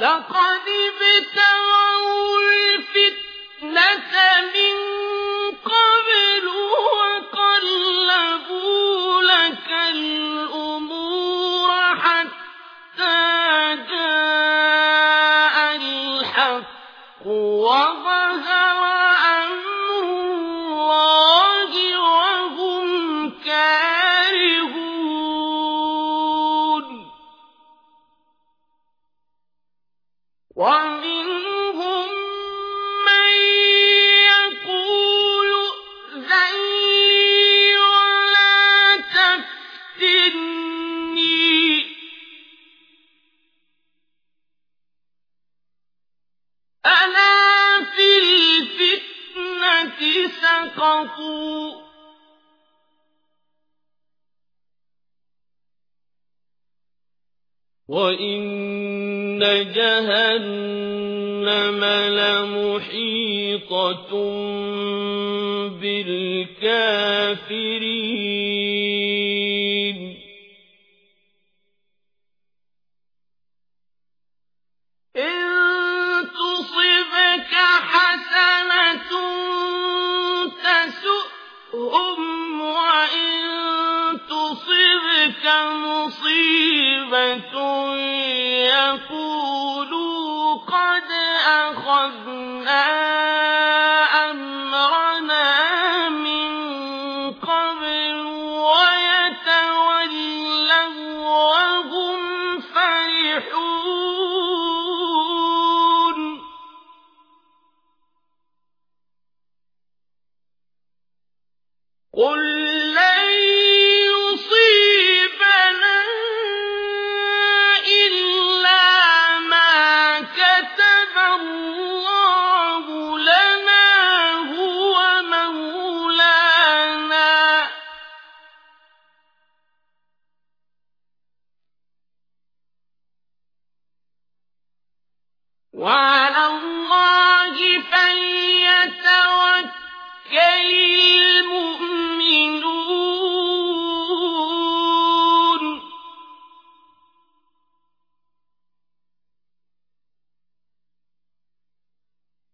لقد ابتغوا ومنهم من يقول ذلي ولا تفتني. ألا في الفتنة سقطوا. وَإِنَّ جَهَنَّمَ لَمُحِيطَةٌ بِالْكَافِرِينَ قل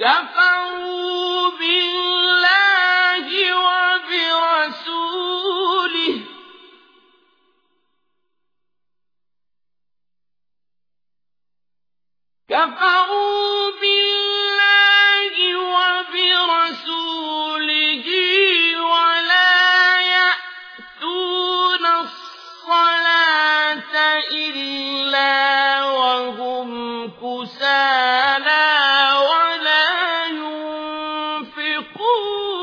كفروا بالله وبرسوله كفروا إلا وهم كسالى ولا ينفقون